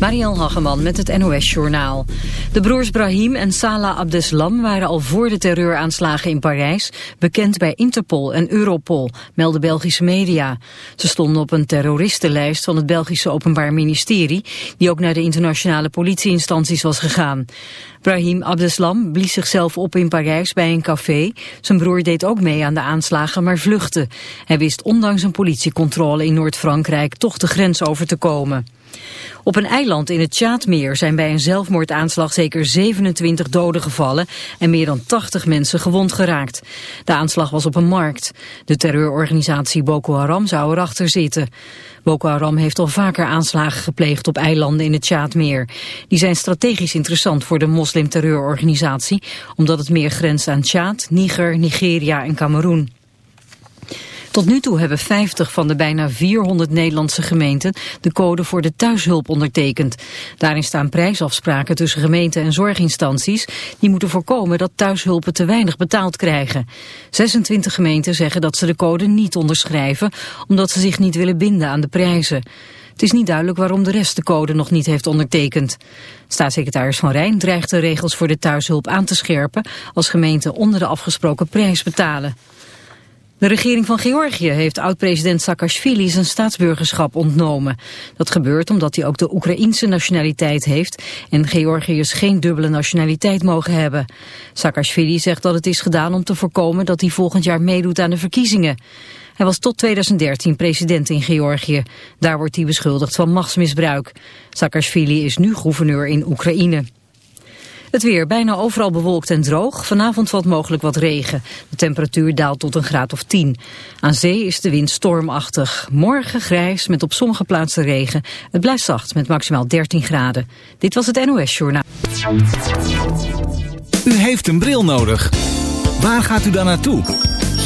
Mariel Hageman met het NOS Journaal. De broers Brahim en Salah Abdeslam waren al voor de terreuraanslagen in Parijs bekend bij Interpol en Europol, melden Belgische media. Ze stonden op een terroristenlijst van het Belgische Openbaar Ministerie, die ook naar de internationale politieinstanties was gegaan. Brahim Abdeslam blies zichzelf op in Parijs bij een café. Zijn broer deed ook mee aan de aanslagen, maar vluchtte. Hij wist ondanks een politiecontrole in Noord-Frankrijk toch de grens over te komen. Op een eiland in het Tjaatmeer zijn bij een zelfmoordaanslag zeker 27 doden gevallen en meer dan 80 mensen gewond geraakt. De aanslag was op een markt. De terreurorganisatie Boko Haram zou erachter zitten. Boko Haram heeft al vaker aanslagen gepleegd op eilanden in het Tjaatmeer. Die zijn strategisch interessant voor de moslimterreurorganisatie, omdat het meer grenst aan Tjaad, Niger, Nigeria en Cameroen. Tot nu toe hebben 50 van de bijna 400 Nederlandse gemeenten de code voor de thuishulp ondertekend. Daarin staan prijsafspraken tussen gemeenten en zorginstanties die moeten voorkomen dat thuishulpen te weinig betaald krijgen. 26 gemeenten zeggen dat ze de code niet onderschrijven omdat ze zich niet willen binden aan de prijzen. Het is niet duidelijk waarom de rest de code nog niet heeft ondertekend. Staatssecretaris Van Rijn dreigt de regels voor de thuishulp aan te scherpen als gemeenten onder de afgesproken prijs betalen. De regering van Georgië heeft oud-president Saakashvili zijn staatsburgerschap ontnomen. Dat gebeurt omdat hij ook de Oekraïense nationaliteit heeft en Georgiërs geen dubbele nationaliteit mogen hebben. Saakashvili zegt dat het is gedaan om te voorkomen dat hij volgend jaar meedoet aan de verkiezingen. Hij was tot 2013 president in Georgië. Daar wordt hij beschuldigd van machtsmisbruik. Saakashvili is nu gouverneur in Oekraïne. Het weer bijna overal bewolkt en droog. Vanavond valt mogelijk wat regen. De temperatuur daalt tot een graad of 10. Aan zee is de wind stormachtig. Morgen grijs met op sommige plaatsen regen. Het blijft zacht met maximaal 13 graden. Dit was het NOS Journaal. U heeft een bril nodig. Waar gaat u dan naartoe?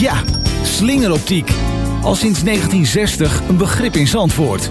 Ja, slingeroptiek. Al sinds 1960 een begrip in Zandvoort.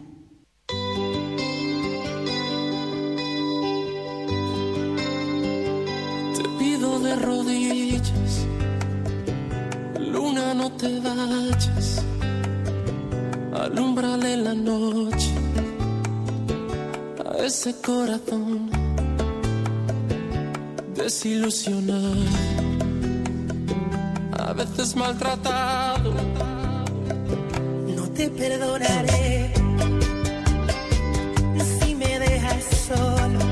Corazón desilusionado, a veces maltratado. No te perdonaré si me dejas solo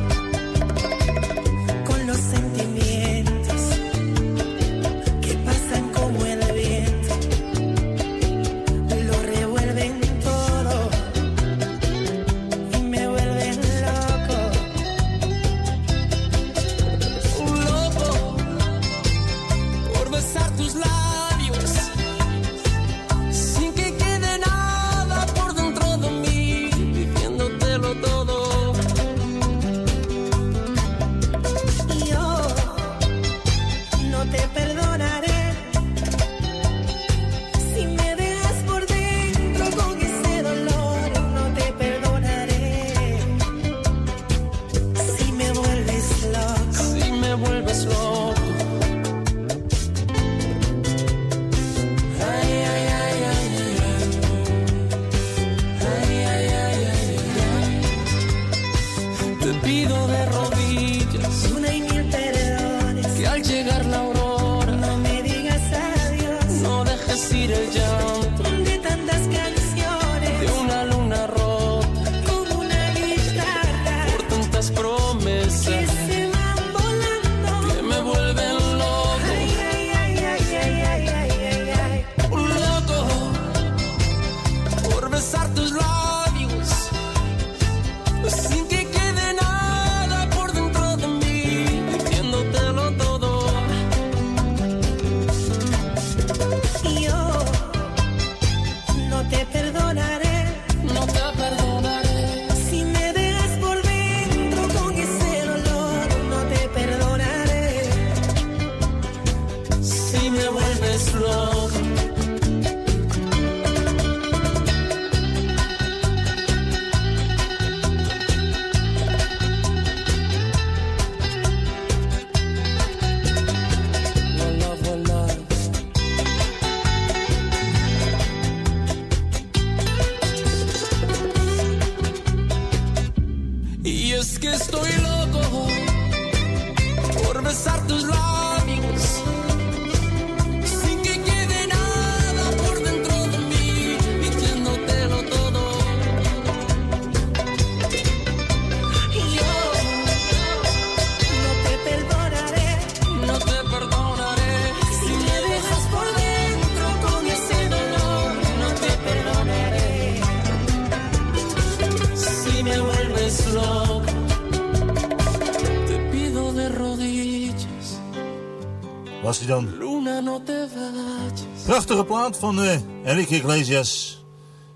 van eh, uh, Eric Iglesias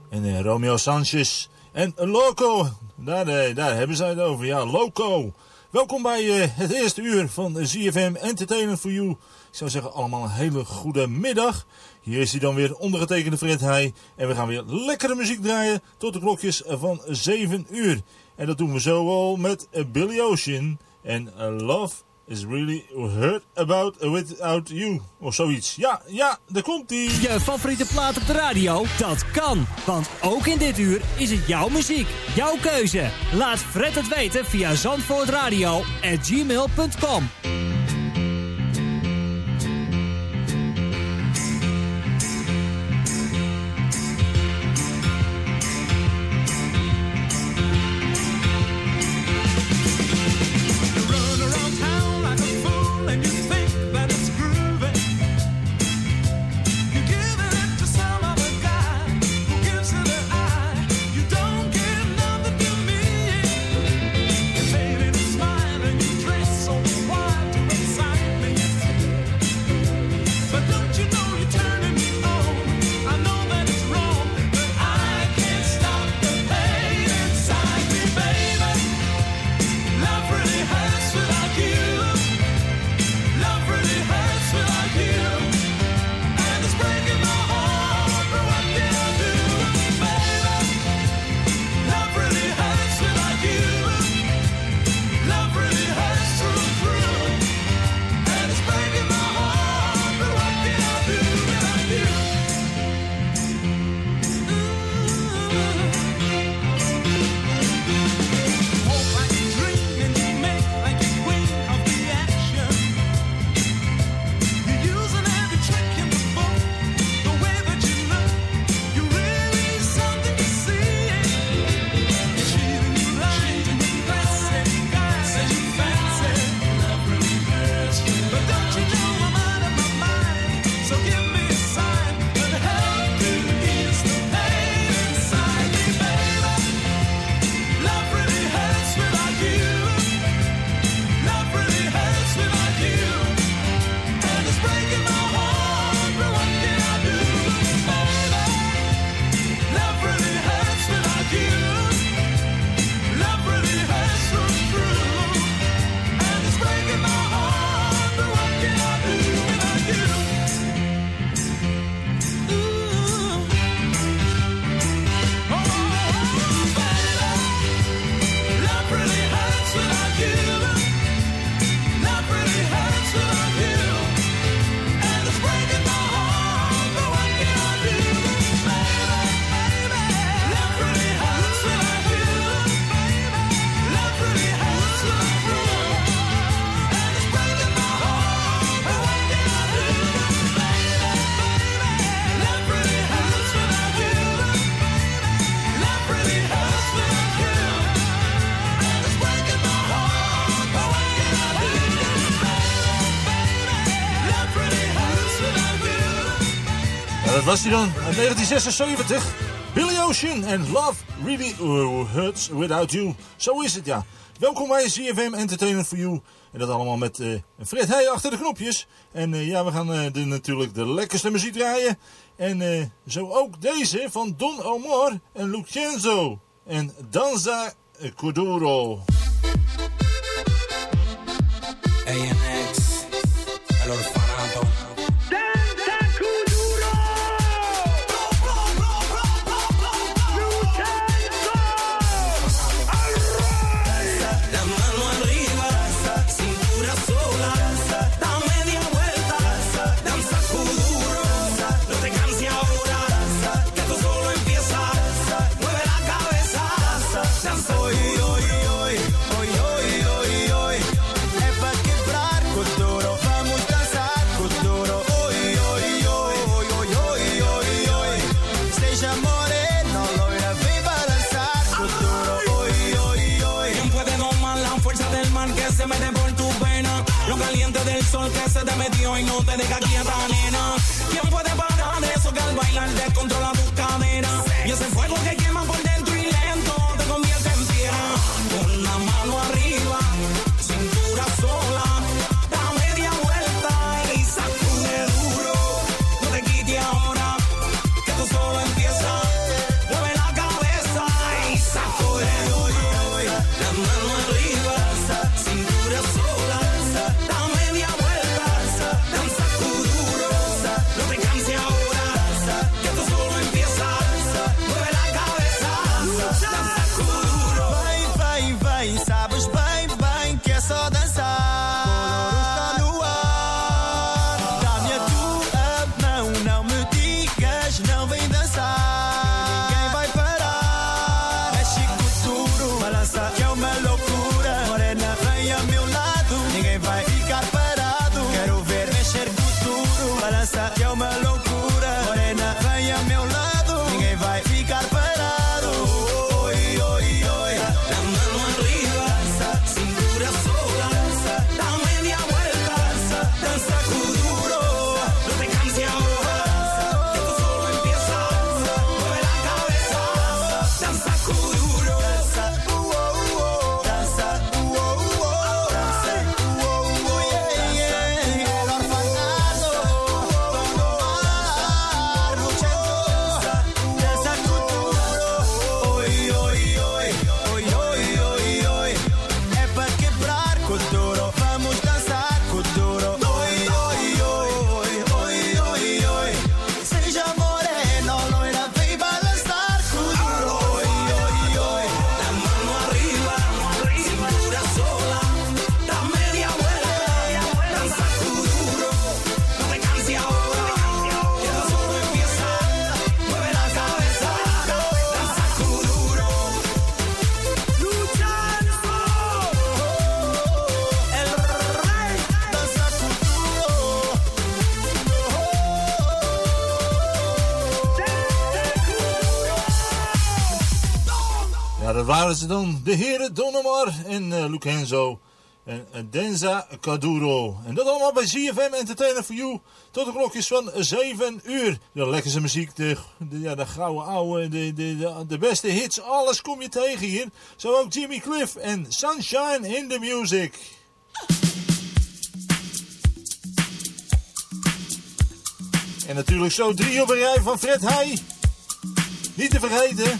en eh, Romeo Sanchez en Loco. Daar, eh, daar hebben zij het over, ja, Loco. Welkom bij het eerste uur van ZFM Entertainment for You. Ik zou zeggen allemaal een hele goede middag. Hier is hij dan weer, ondergetekende Fred Heij. En we gaan weer lekkere muziek draaien tot de klokjes van 7 uur. En dat doen we zo al met Billy Ocean en Love is really heard about without you. Of zoiets. Ja, ja, daar komt ie. Je favoriete plaat op de radio? Dat kan. Want ook in dit uur is het jouw muziek. Jouw keuze. Laat Fred het weten via zandvoortradio at gmail.com. was dan? 1976. Billy Ocean en Love Really Hurts Without You. Zo is het, ja. Welkom bij CFM Entertainment for You. En dat allemaal met uh, Fred Heij achter de knopjes. En eh, ja, we gaan eh, natuurlijk de lekkerste muziek draaien. En zo ook deze van Don Omar en Lucenzo. En Danza Corduro. de heren Donnemar en eh, uh, Lucenzo en eh, Denza Caduro. En dat allemaal bij ZFM Entertainer for You. Tot de klokjes van 7 uur. De lekkerste muziek, de, ja, de gouden ouwe, de, de, de, de, beste hits. Alles kom je tegen hier. Zo ook Jimmy Cliff en Sunshine in the Music. En natuurlijk zo drie op een rij van Fred Heij. Niet te vergeten.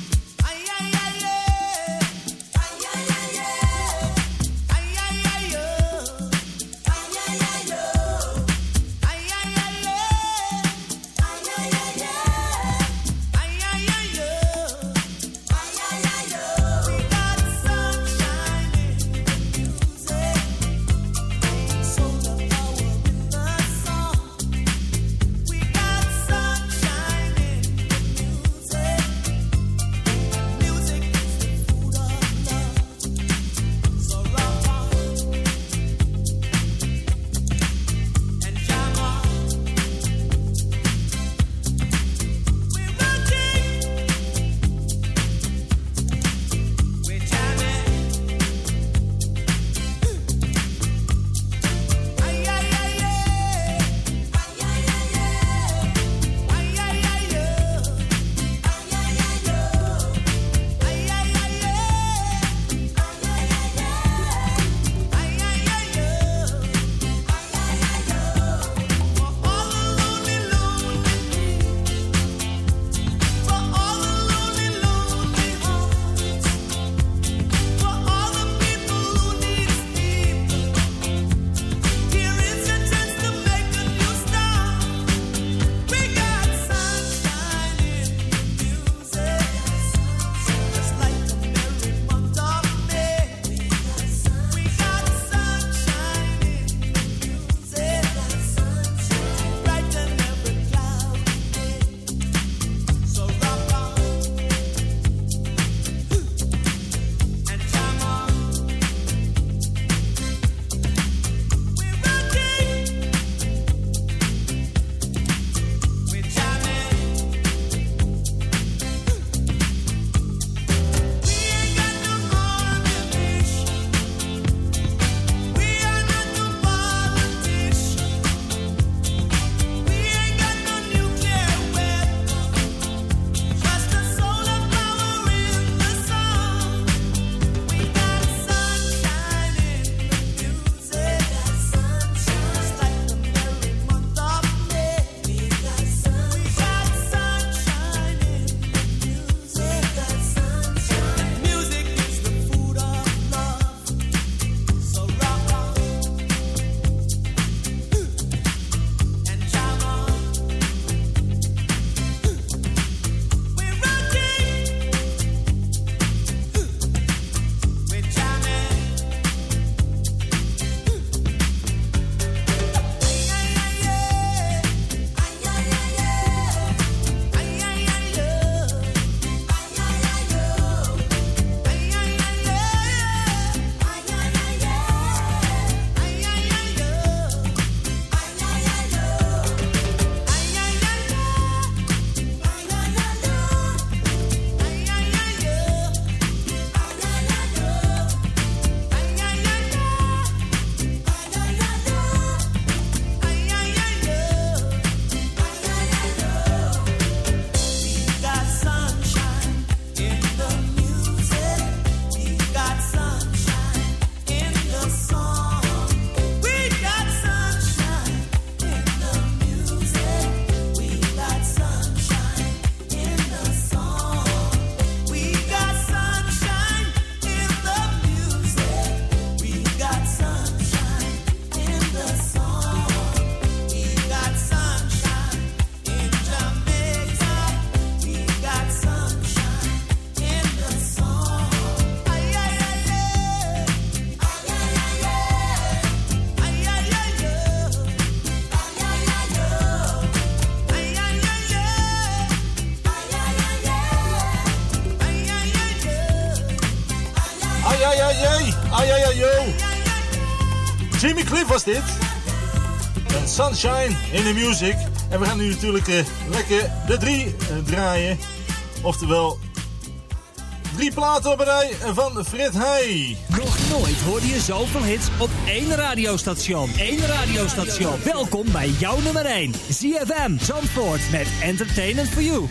Was dit. En Sunshine in the Music. En we gaan nu natuurlijk eh, lekker de drie eh, draaien. Oftewel, drie platen op een rij van Frit Heij. Nog nooit hoorde je zoveel hits op één radiostation. Eén radiostation. Welkom bij jouw nummer 1. ZFM Zandvoort met Entertainment for You.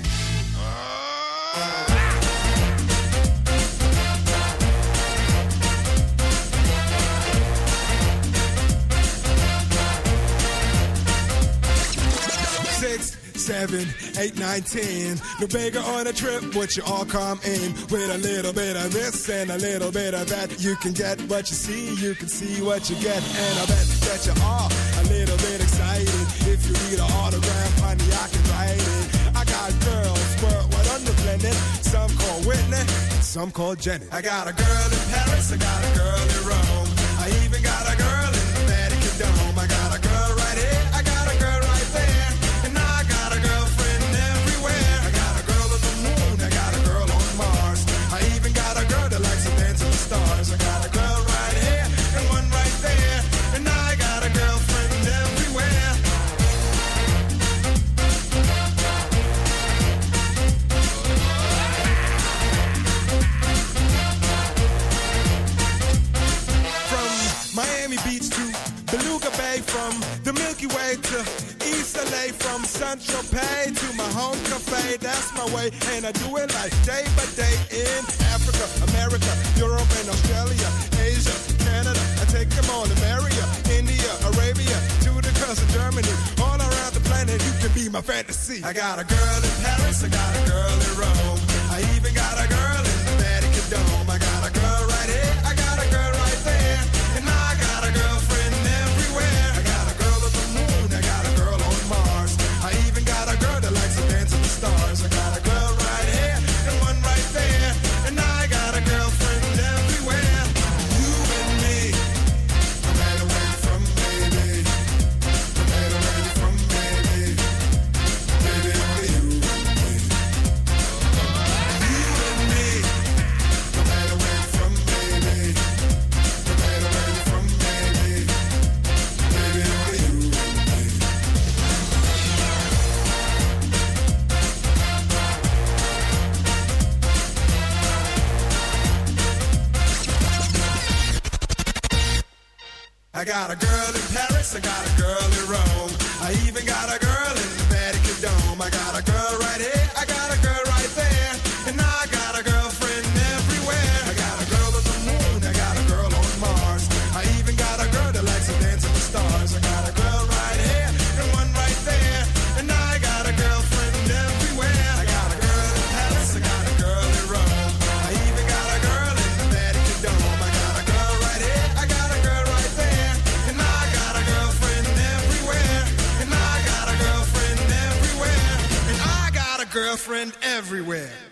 Seven, eight, nine, ten. No bigger on a trip, but you all come in with a little bit of this and a little bit of that. You can get what you see, you can see what you get, and I bet that you are a little bit excited. If you need an autograph, honey, I can write it. I got girls, squirt, what under blended. Some call Whitney, some call Jenny. I got a girl in Paris, I got a girl in Rome. I even got a girl in the Vatican Dome. I got from the Milky Way to East LA, from Central Pay to my home cafe. That's my way, and I do it like day by day in Africa, America, Europe, and Australia, Asia, Canada. I take them all to Maria, India, Arabia, to the coast of Germany, all around the planet. You can be my fantasy. I got a girl in Paris, I got a girl in Rome, I even got a girl in the Vatican Dome. I got a girl in Paris, I got a girl in Rome. I even got a girl girlfriend everywhere.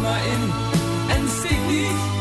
immer in NCI.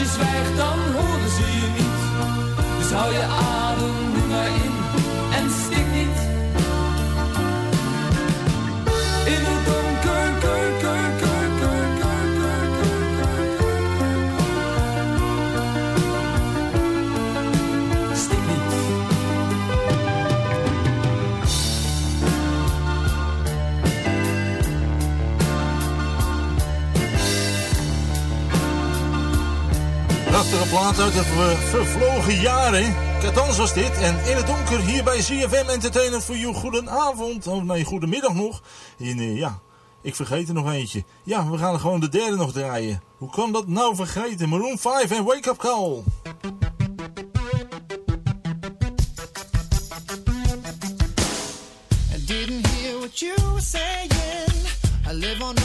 Je zwijgt dan horen ze je niet. Dus hou je adem plaat uit de ver- vervlogen jaren. Katans was dit. En in het donker hier bij ZFM Entertainment voor you. Goedenavond. Of nee, goedemiddag nog. En, eh, ja, ik vergeet er nog eentje. Ja, we gaan gewoon de derde nog draaien. Hoe kan dat nou vergeten? Maroon 5 en Wake Up Call. Didn't what you. I live on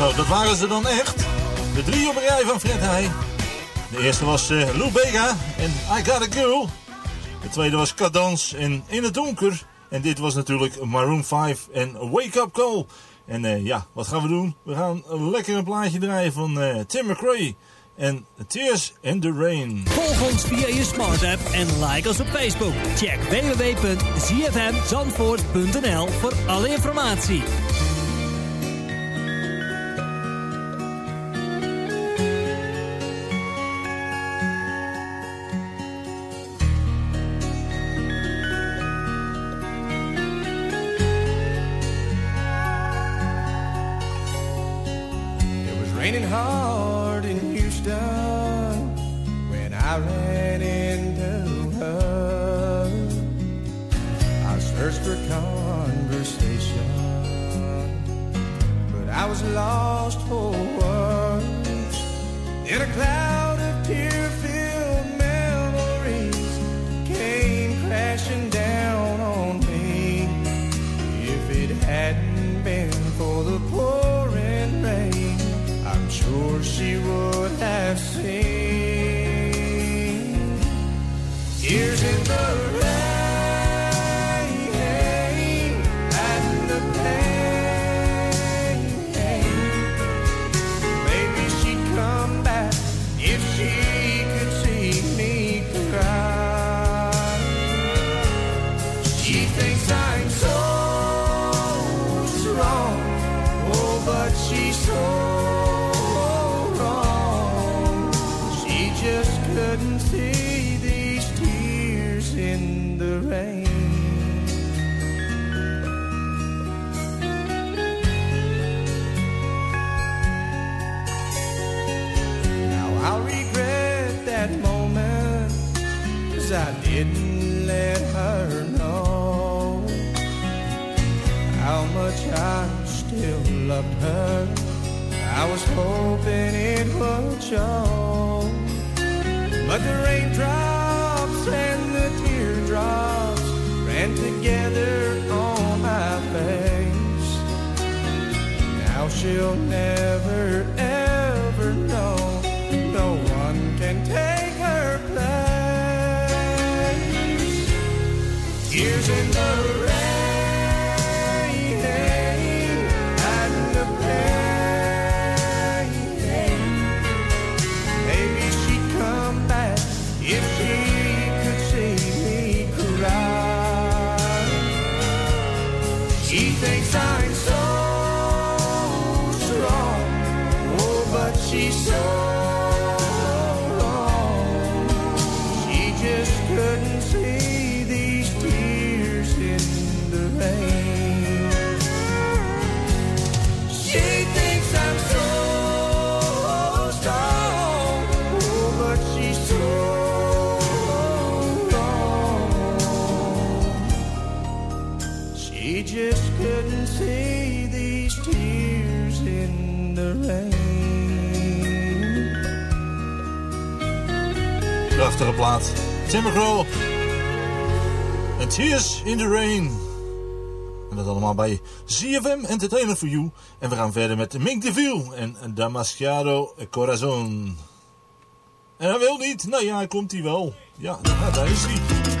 Zo, dat waren ze dan echt. De drie op rij van Fred Heij. De eerste was eh, Lou Bega en I Got A Girl. De tweede was Cadans en In het Donker. En dit was natuurlijk Maroon 5 en Wake Up Call. En eh, ja, wat gaan we doen? We gaan lekker een plaatje draaien van eh, Tim McRae. En Tears in the Rain. Volg ons via je smart app en like ons op Facebook. Check www.zfmzandvoort.nl voor alle informatie. Prachtige plaat. Tim McGraw. En Tears in the Rain. En dat allemaal bij ZFM Entertainment for You. En we gaan verder met Mink DeVille en Damasciado Corazon. En hij wil niet. Nou ja, komt hij wel. Ja, daar is hij.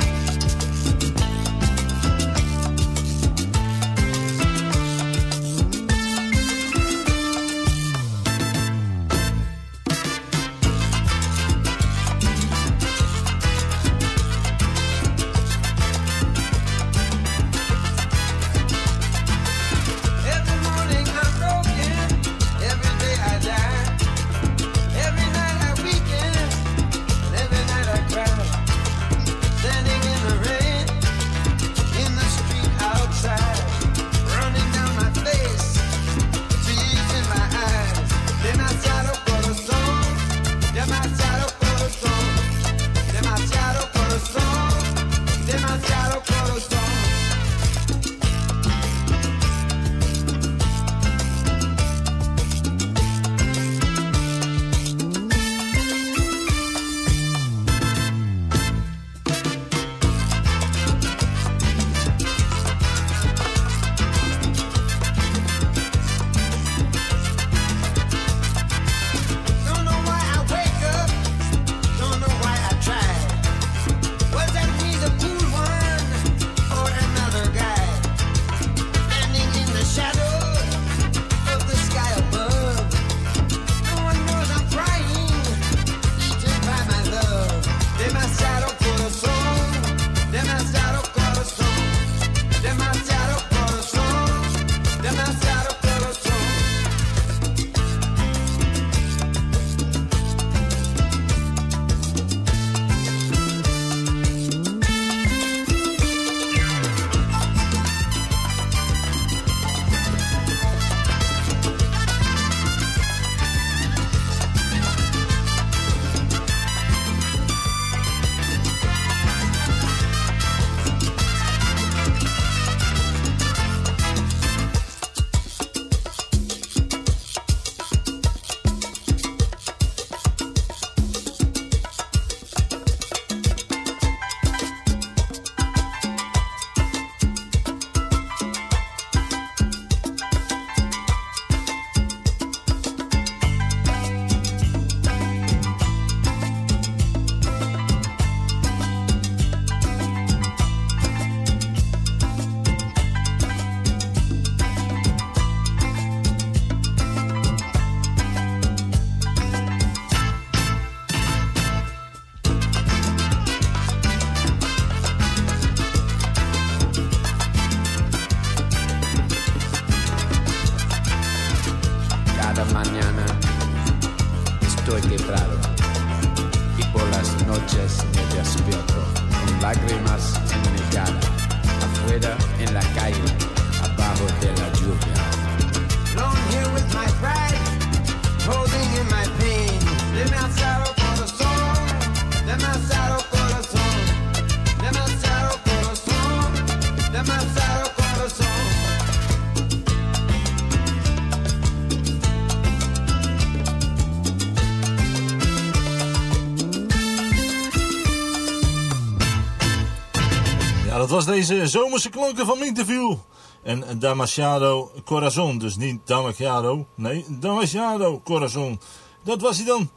Nou, dat was deze zomerse klonken van Interview. En Damasiado Corazon, dus niet Damasiado, nee, Damasiado Corazon. Dat was hij dan.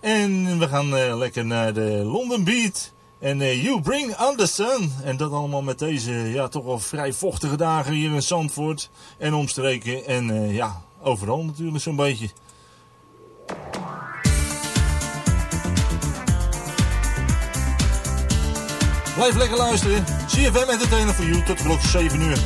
En we gaan eh, lekker naar de London Beat. En eh, You Bring Anderson Sun. En dat allemaal met deze ja, toch wel vrij vochtige dagen hier in Zandvoort. En omstreken en eh, ja, overal natuurlijk zo'n beetje. Blijf lekker luisteren. CFM Entertainer voor YouTube tot klok 7 uur.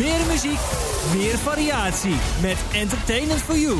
Meer muziek, meer variatie met Entertainment for You.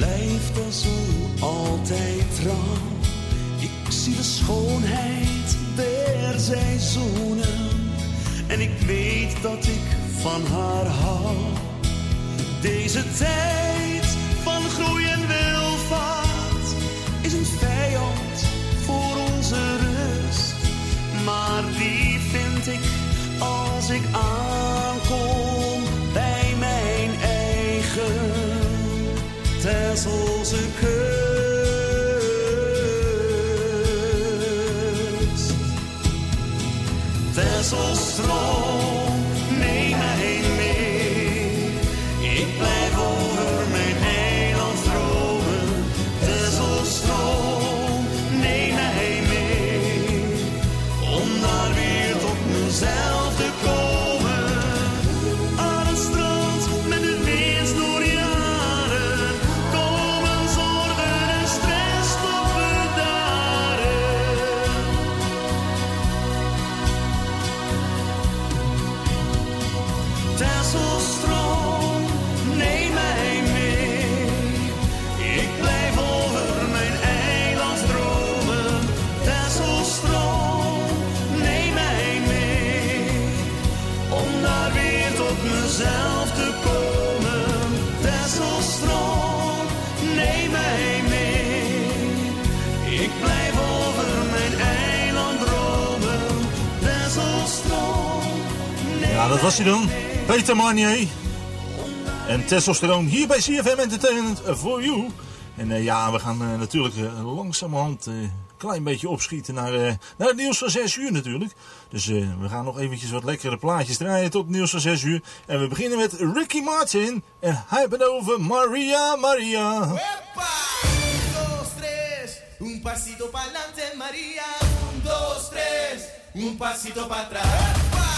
Blijf daar zo altijd trouw. Ik zie de schoonheid der seizoenen. En ik weet dat ik van haar hou. Deze tijd dat was hij dan. Peter Marnier. En testosteron hier bij CFM Entertainment for You. En eh, ja, we gaan eh, natuurlijk eh, langzamerhand een klein beetje opschieten naar, naar het nieuws van 6 uur natuurlijk. Dus we gaan nog eventjes wat lekkere plaatjes draaien tot het nieuws van 6 uur. En we beginnen met Ricky Martin. En hij over Maria Maria. dos, tres, un pasito adelante, María. Un, dos, tres, un pasito para atrás.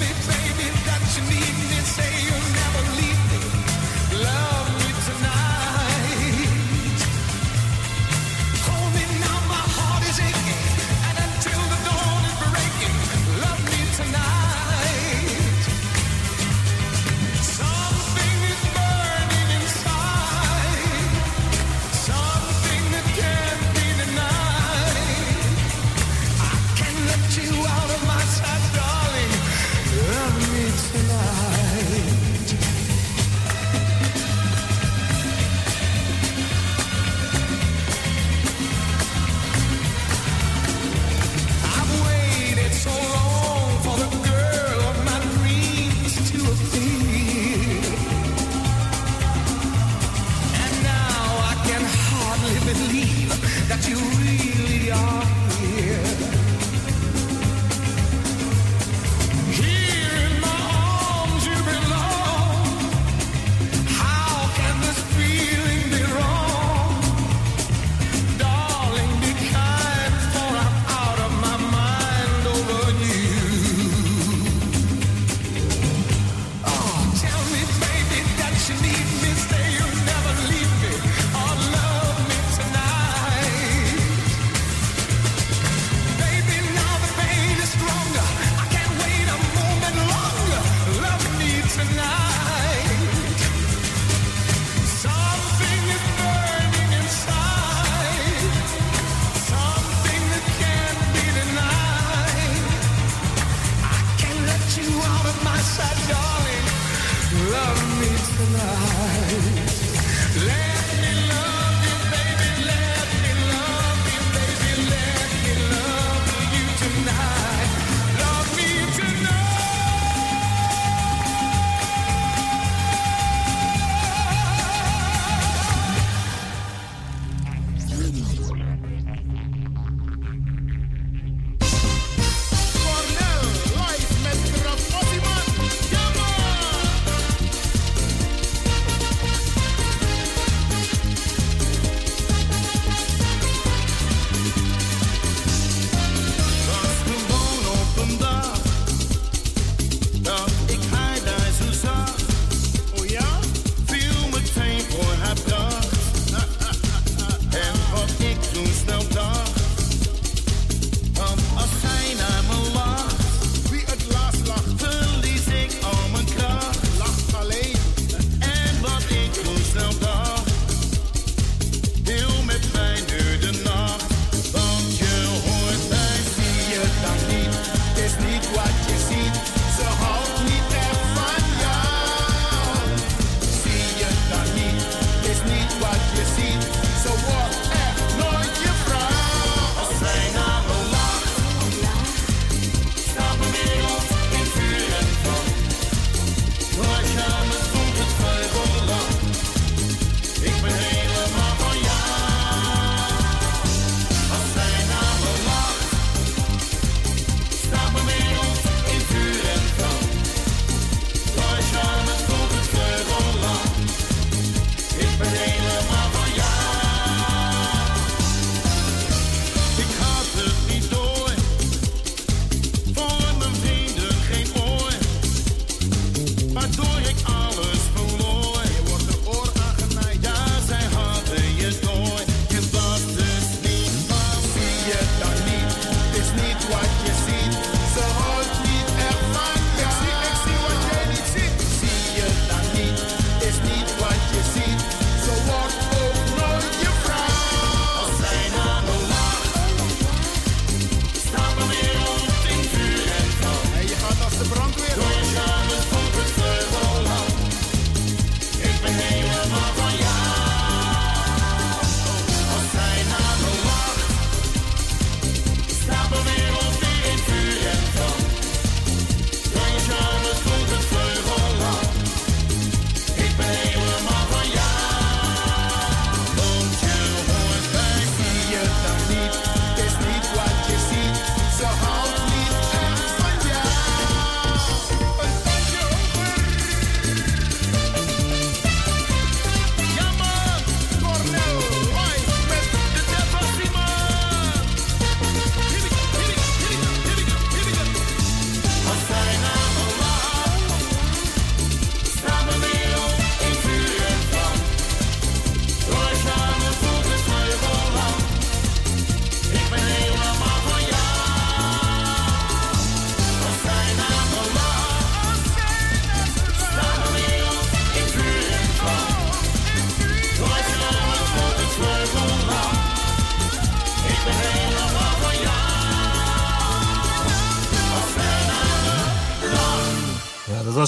me, baby, that you need me. Say you'll never leave.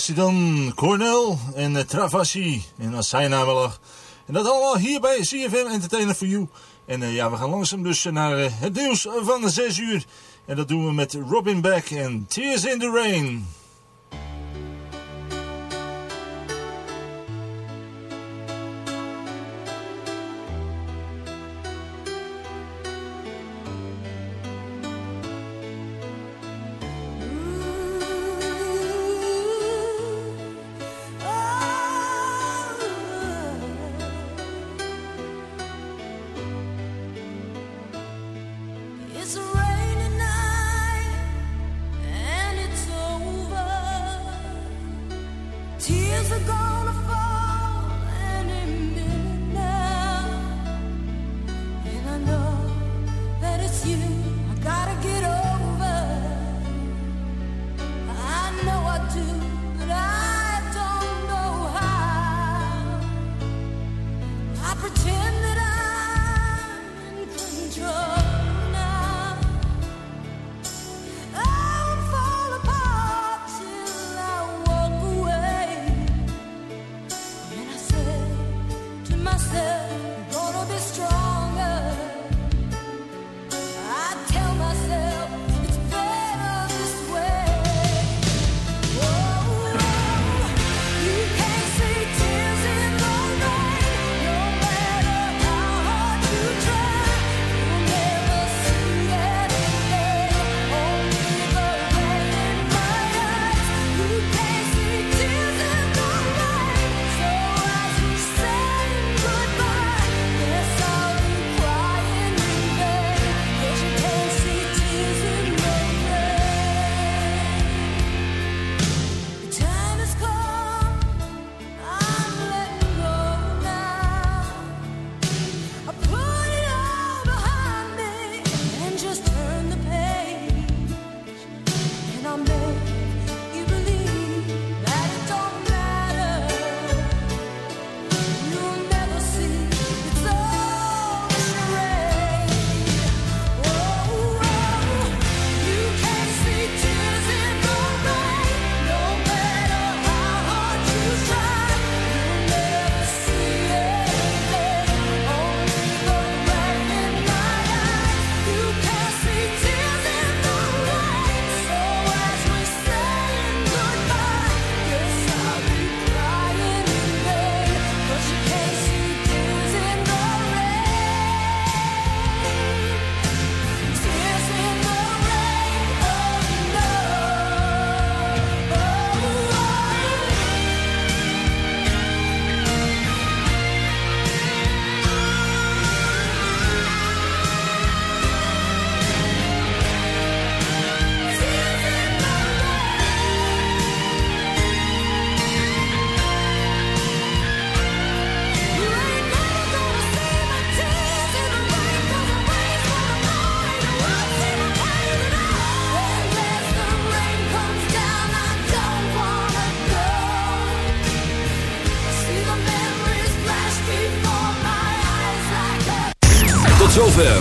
was dan, Cornel en eh, Travassi en als zijn naam. En dat allemaal hier bij CFM Entertainer for You. En eh, ja, we gaan langzaam dus naar eh, het nieuws van de 6 uur. En dat doen we met Robin Beck en Tears in the Rain.